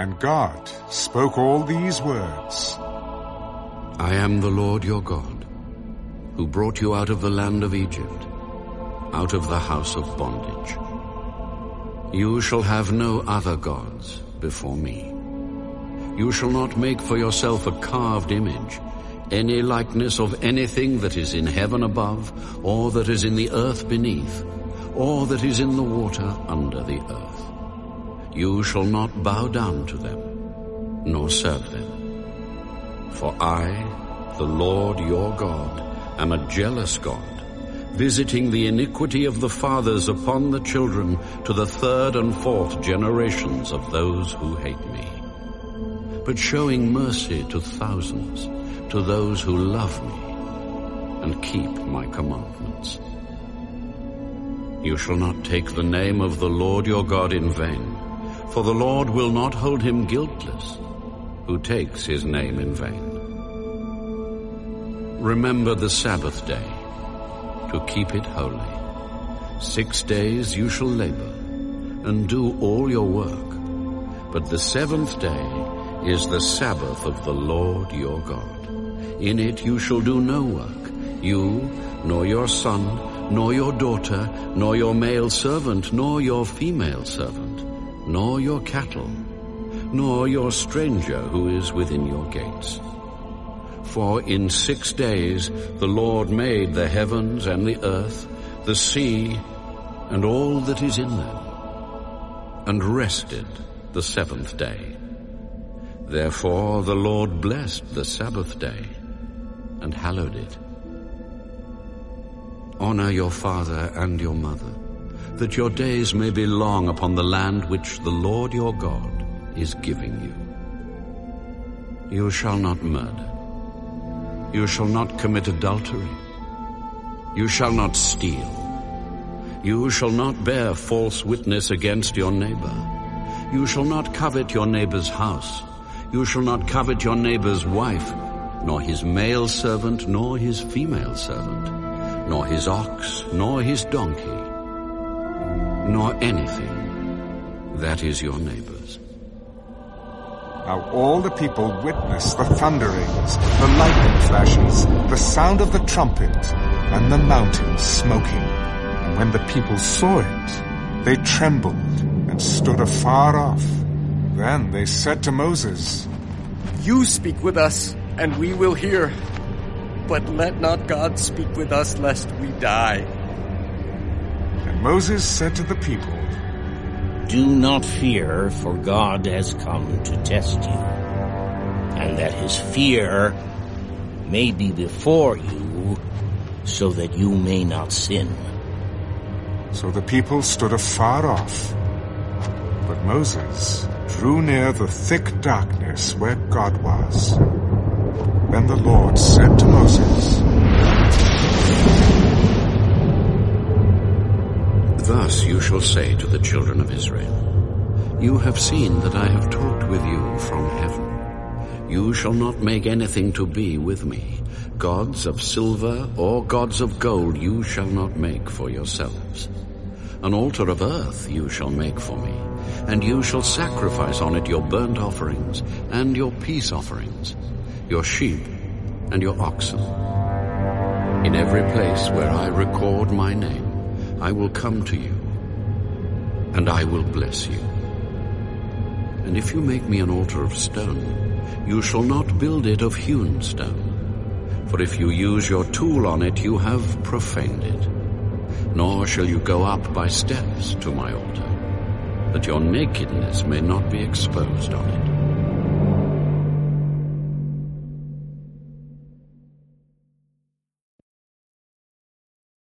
And God spoke all these words. I am the Lord your God, who brought you out of the land of Egypt, out of the house of bondage. You shall have no other gods before me. You shall not make for yourself a carved image, any likeness of anything that is in heaven above, or that is in the earth beneath, or that is in the water under the earth. You shall not bow down to them, nor serve them. For I, the Lord your God, am a jealous God, visiting the iniquity of the fathers upon the children to the third and fourth generations of those who hate me, but showing mercy to thousands, to those who love me and keep my commandments. You shall not take the name of the Lord your God in vain, for the Lord will not hold him guiltless who takes his name in vain. Remember the Sabbath day to keep it holy. Six days you shall labor and do all your work, but the seventh day is the Sabbath of the Lord your God. In it you shall do no work, you, nor your son, nor your daughter, nor your male servant, nor your female servant, nor your cattle, nor your stranger who is within your gates. For in six days the Lord made the heavens and the earth, the sea, and all that is in them, and rested the seventh day. Therefore the Lord blessed the Sabbath day and hallowed it. Honor your father and your mother, that your days may be long upon the land which the Lord your God is giving you. You shall not murder. You shall not commit adultery. You shall not steal. You shall not bear false witness against your neighbor. You shall not covet your neighbor's house. You shall not covet your neighbor's wife, nor his male servant, nor his female servant, nor his ox, nor his donkey, nor anything that is your neighbor's. Now all the people witnessed the thunderings, the lightning flashes, the sound of the trumpet, and the mountains smoking. And when the people saw it, they trembled and stood afar off. Then they said to Moses, You speak with us, and we will hear. But let not God speak with us, lest we die. Moses said to the people, Do not fear, for God has come to test you, and that his fear may be before you, so that you may not sin. So the people stood afar off. But Moses drew near the thick darkness where God was. Then the Lord said to Moses, Thus you shall say to the children of Israel, You have seen that I have talked with you from heaven. You shall not make anything to be with me. Gods of silver or gods of gold you shall not make for yourselves. An altar of earth you shall make for me, and you shall sacrifice on it your burnt offerings and your peace offerings, your sheep and your oxen. In every place where I record my name, I will come to you, and I will bless you. And if you make me an altar of stone, you shall not build it of hewn stone. For if you use your tool on it, you have profaned it. Nor shall you go up by steps to my altar, that your nakedness may not be exposed on it.